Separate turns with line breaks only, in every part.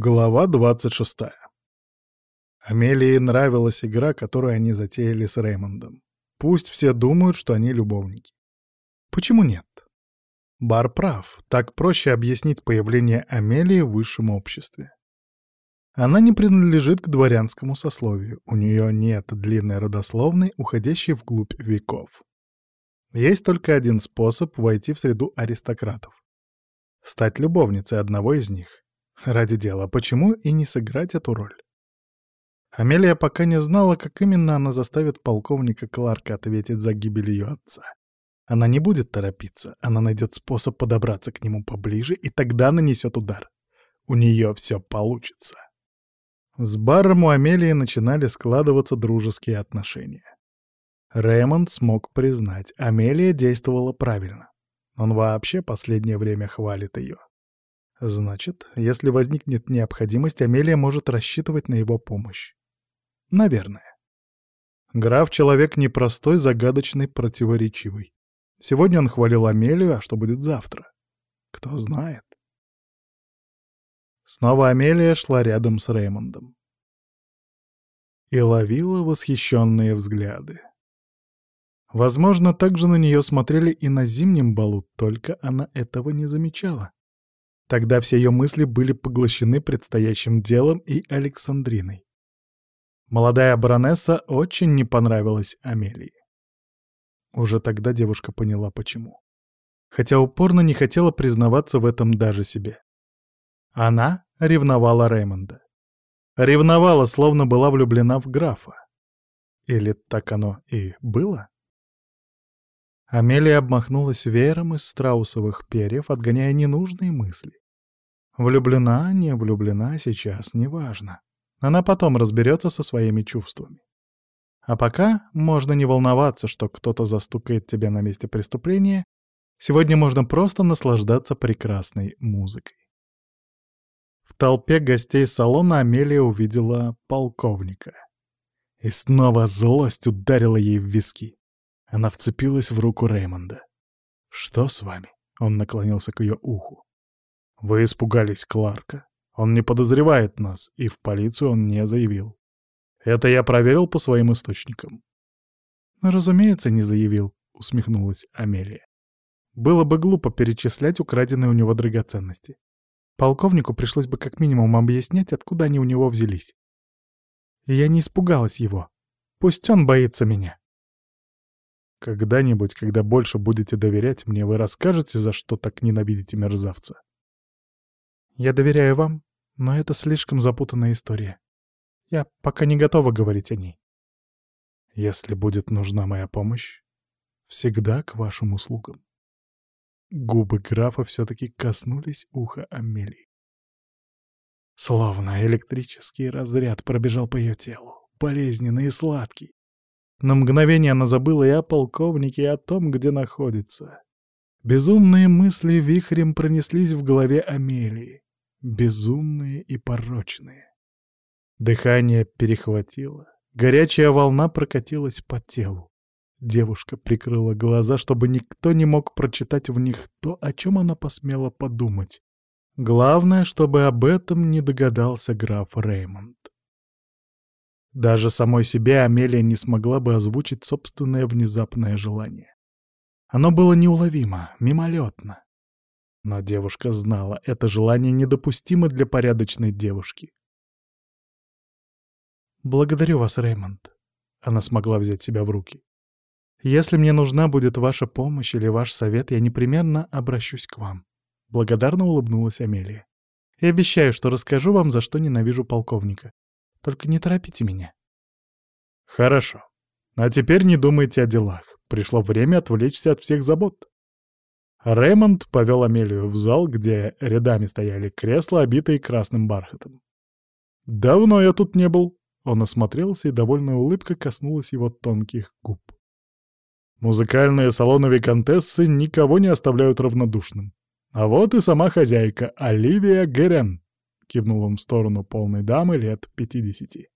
Глава 26. Амелии нравилась игра, которую они затеяли с Реймондом. Пусть все думают, что они любовники. Почему нет? Бар прав, так проще объяснить появление Амелии в высшем обществе. Она не принадлежит к дворянскому сословию, у нее нет длинной родословной, уходящей вглубь веков. Есть только один способ войти в среду аристократов. Стать любовницей одного из них. Ради дела, почему и не сыграть эту роль? Амелия пока не знала, как именно она заставит полковника Кларка ответить за гибель ее отца. Она не будет торопиться, она найдет способ подобраться к нему поближе и тогда нанесет удар. У нее все получится. С Барром у Амелии начинали складываться дружеские отношения. Рэймонд смог признать, Амелия действовала правильно. Он вообще последнее время хвалит ее. Значит, если возникнет необходимость, Амелия может рассчитывать на его помощь. Наверное. Граф — человек непростой, загадочный, противоречивый. Сегодня он хвалил Амелию, а что будет завтра? Кто знает. Снова Амелия шла рядом с Реймондом. И ловила восхищенные взгляды. Возможно, также на нее смотрели и на зимнем балу, только она этого не замечала. Тогда все ее мысли были поглощены предстоящим делом и Александриной. Молодая баронесса очень не понравилась Амелии. Уже тогда девушка поняла, почему. Хотя упорно не хотела признаваться в этом даже себе. Она ревновала Реймонда. Ревновала, словно была влюблена в графа. Или так оно и было? Амелия обмахнулась веером из страусовых перьев, отгоняя ненужные мысли. Влюблена, не влюблена, сейчас неважно. Она потом разберется со своими чувствами. А пока можно не волноваться, что кто-то застукает тебя на месте преступления. Сегодня можно просто наслаждаться прекрасной музыкой. В толпе гостей салона Амелия увидела полковника. И снова злость ударила ей в виски. Она вцепилась в руку Реймонда. «Что с вами?» — он наклонился к ее уху. «Вы испугались Кларка? Он не подозревает нас, и в полицию он не заявил. Это я проверил по своим источникам». «Разумеется, не заявил», — усмехнулась Амелия. «Было бы глупо перечислять украденные у него драгоценности. Полковнику пришлось бы как минимум объяснять, откуда они у него взялись. Я не испугалась его. Пусть он боится меня». «Когда-нибудь, когда больше будете доверять мне, вы расскажете, за что так ненавидите мерзавца?» «Я доверяю вам, но это слишком запутанная история. Я пока не готова говорить о ней. Если будет нужна моя помощь, всегда к вашим услугам. Губы графа все-таки коснулись уха Амелии. Словно электрический разряд пробежал по ее телу, болезненный и сладкий. На мгновение она забыла и о полковнике, и о том, где находится. Безумные мысли вихрем пронеслись в голове Амелии безумные и порочные. Дыхание перехватило, горячая волна прокатилась по телу. Девушка прикрыла глаза, чтобы никто не мог прочитать в них то, о чем она посмела подумать. Главное, чтобы об этом не догадался граф Реймонд. Даже самой себе Амелия не смогла бы озвучить собственное внезапное желание. Оно было неуловимо, мимолетно. Но девушка знала, это желание недопустимо для порядочной девушки. «Благодарю вас, Реймонд», — она смогла взять себя в руки. «Если мне нужна будет ваша помощь или ваш совет, я непременно обращусь к вам». Благодарно улыбнулась Амелия. «И обещаю, что расскажу вам, за что ненавижу полковника. Только не торопите меня». «Хорошо. А теперь не думайте о делах. Пришло время отвлечься от всех забот». Рэймонд повел Амелию в зал, где рядами стояли кресла, обитые красным бархатом. «Давно я тут не был», — он осмотрелся, и довольная улыбка коснулась его тонких губ. «Музыкальные салоны виконтессы никого не оставляют равнодушным. А вот и сама хозяйка, Оливия Герен», — кивнул он в сторону полной дамы лет пятидесяти.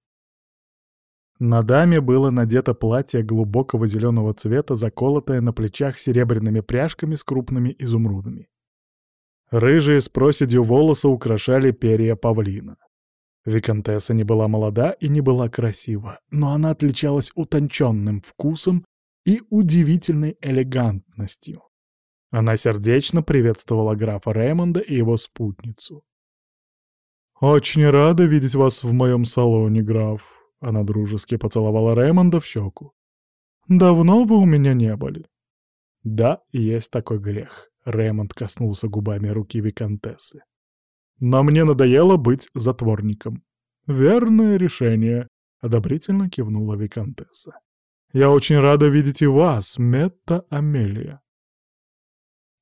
На даме было надето платье глубокого зеленого цвета, заколотое на плечах серебряными пряжками с крупными изумрудами. Рыжие с проседью волосы украшали перья павлина. Викантесса не была молода и не была красива, но она отличалась утонченным вкусом и удивительной элегантностью. Она сердечно приветствовала графа Реймонда и его спутницу. «Очень рада видеть вас в моем салоне, граф», — она дружески поцеловала Реймонда в щеку. «Давно вы у меня не были?» «Да, есть такой грех», — Реймонд коснулся губами руки Викантессы. «Но мне надоело быть затворником». «Верное решение», — одобрительно кивнула Викантесса. «Я очень рада видеть и вас, Метта Амелия».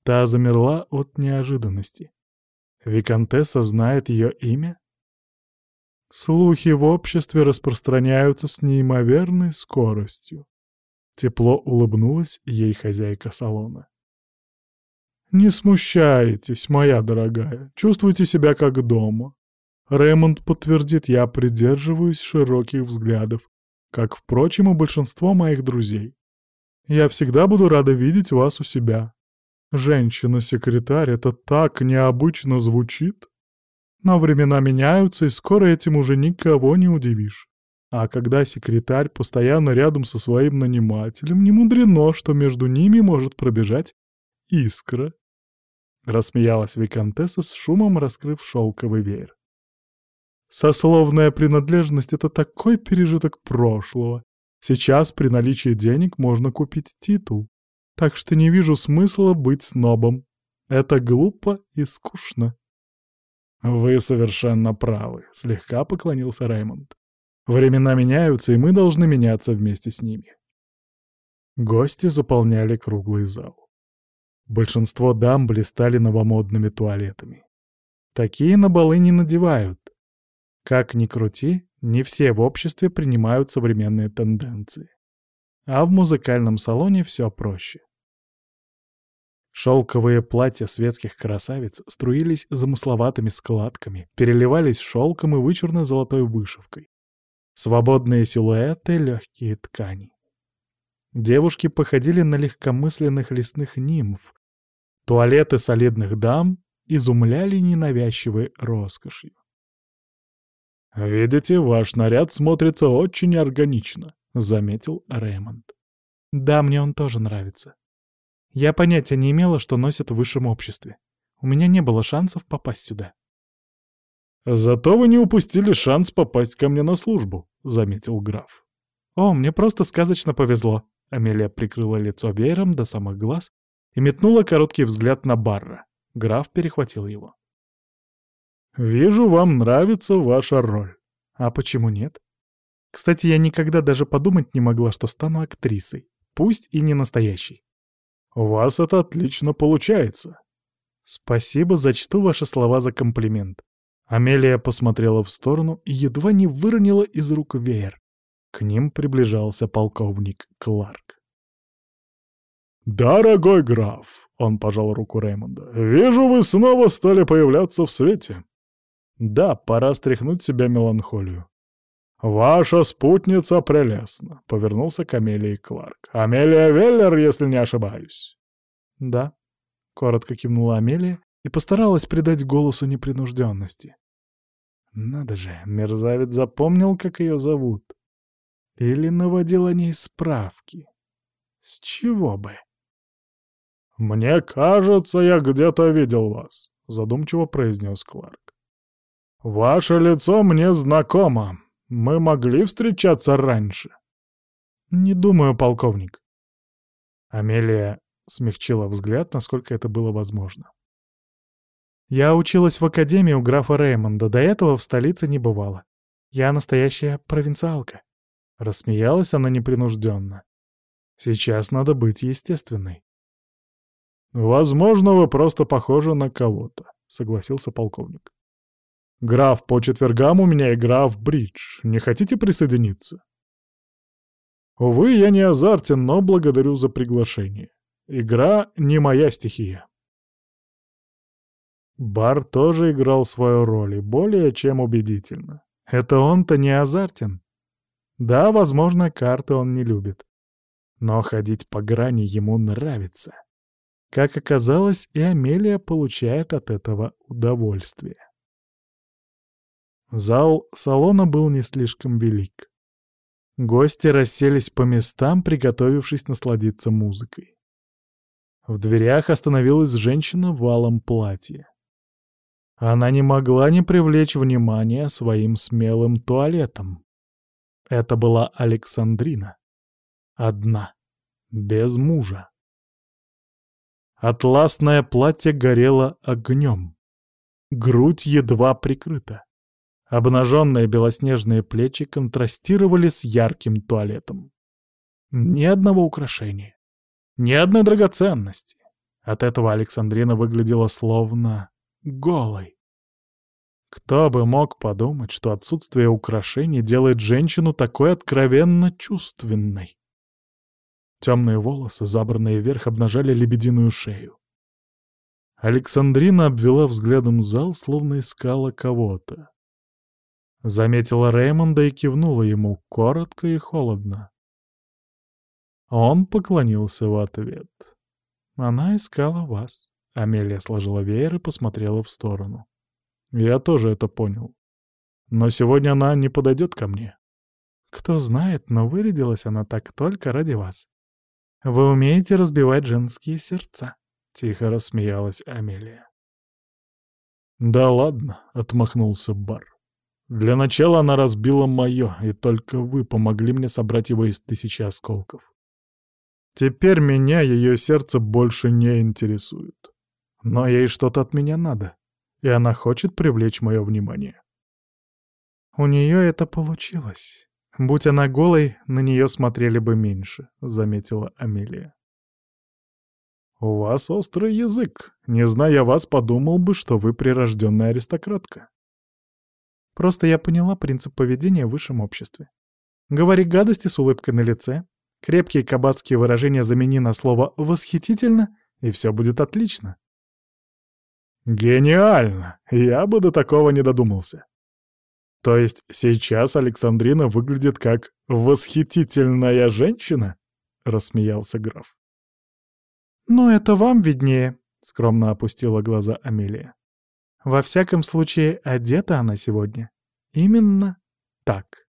Та замерла от неожиданности. Викантесса знает ее имя? Слухи в обществе распространяются с неимоверной скоростью. Тепло улыбнулась ей хозяйка салона. «Не смущайтесь, моя дорогая, чувствуйте себя как дома. Рэймонд подтвердит, я придерживаюсь широких взглядов, как, впрочем, и большинство моих друзей. Я всегда буду рада видеть вас у себя. Женщина-секретарь — это так необычно звучит. Но времена меняются, и скоро этим уже никого не удивишь. А когда секретарь постоянно рядом со своим нанимателем, не мудрено, что между ними может пробежать искра. Рассмеялась Викантесса с шумом, раскрыв шелковый веер. Сословная принадлежность — это такой пережиток прошлого. Сейчас при наличии денег можно купить титул. Так что не вижу смысла быть снобом. Это глупо и скучно. «Вы совершенно правы», — слегка поклонился Раймонд. «Времена меняются, и мы должны меняться вместе с ними». Гости заполняли круглый зал. Большинство дам блистали новомодными туалетами. Такие на балы не надевают, как ни крути, не все в обществе принимают современные тенденции. А в музыкальном салоне все проще. Шелковые платья светских красавиц струились замысловатыми складками, переливались шелком и вычурно-золотой вышивкой. Свободные силуэты, легкие ткани. Девушки походили на легкомысленных лесных нимф. Туалеты солидных дам изумляли ненавязчивой роскошью. «Видите, ваш наряд смотрится очень органично», — заметил Рэймонд. «Да, мне он тоже нравится. Я понятия не имела, что носят в высшем обществе. У меня не было шансов попасть сюда». «Зато вы не упустили шанс попасть ко мне на службу», — заметил граф. «О, мне просто сказочно повезло», — Амелия прикрыла лицо веером до самых глаз и метнула короткий взгляд на Барра. Граф перехватил его. «Вижу, вам нравится ваша роль. А почему нет? Кстати, я никогда даже подумать не могла, что стану актрисой, пусть и не настоящей. У вас это отлично получается. Спасибо, зачту ваши слова за комплимент. Амелия посмотрела в сторону и едва не выронила из рук веер. К ним приближался полковник Кларк. «Дорогой граф!» — он пожал руку Реймонда. «Вижу, вы снова стали появляться в свете. Да, пора стряхнуть себя меланхолию. «Ваша спутница прелестна», — повернулся к Амелии Кларк. «Амелия Веллер, если не ошибаюсь». «Да», — коротко кивнула Амелия и постаралась придать голосу непринужденности. Надо же, мерзавец запомнил, как ее зовут. Или наводил о ней справки. С чего бы? «Мне кажется, я где-то видел вас», — задумчиво произнес Кларк. «Ваше лицо мне знакомо. Мы могли встречаться раньше». «Не думаю, полковник». Амелия смягчила взгляд, насколько это было возможно. «Я училась в академии у графа Реймонда, до этого в столице не бывала. Я настоящая провинциалка». Рассмеялась она непринужденно. «Сейчас надо быть естественной». «Возможно, вы просто похожи на кого-то», — согласился полковник. Граф, по четвергам у меня игра в бридж. Не хотите присоединиться? Увы, я не азартен, но благодарю за приглашение. Игра не моя стихия. Бар тоже играл свою роль, и более чем убедительно. Это он-то не азартен. Да, возможно, карты он не любит. Но ходить по грани ему нравится. Как оказалось, и Амелия получает от этого удовольствие. Зал салона был не слишком велик. Гости расселись по местам, приготовившись насладиться музыкой. В дверях остановилась женщина в валом платье. Она не могла не привлечь внимания своим смелым туалетом. Это была Александрина. Одна, без мужа. Атласное платье горело огнем. Грудь едва прикрыта. Обнаженные белоснежные плечи контрастировали с ярким туалетом. Ни одного украшения, ни одной драгоценности. От этого Александрина выглядела словно голой. Кто бы мог подумать, что отсутствие украшений делает женщину такой откровенно чувственной. Темные волосы, забранные вверх, обнажали лебединую шею. Александрина обвела взглядом зал, словно искала кого-то. Заметила Реймонда и кивнула ему, коротко и холодно. Он поклонился в ответ. «Она искала вас». Амелия сложила веер и посмотрела в сторону. «Я тоже это понял. Но сегодня она не подойдет ко мне». «Кто знает, но вырядилась она так только ради вас. Вы умеете разбивать женские сердца», — тихо рассмеялась Амелия. «Да ладно», — отмахнулся Бар. «Для начала она разбила мое, и только вы помогли мне собрать его из тысячи осколков. Теперь меня ее сердце больше не интересует. Но ей что-то от меня надо, и она хочет привлечь мое внимание». «У нее это получилось», Будь она голой, на нее смотрели бы меньше, — заметила Амелия. «У вас острый язык. Не зная вас, подумал бы, что вы прирожденная аристократка». Просто я поняла принцип поведения в высшем обществе. Говори гадости с улыбкой на лице, крепкие кабацкие выражения замени на слово «восхитительно», и все будет отлично. «Гениально! Я бы до такого не додумался. То есть сейчас Александрина выглядит как восхитительная женщина? Рассмеялся граф. «Ну, это вам виднее», — скромно опустила глаза Амелия. «Во всяком случае, одета она сегодня. Именно так».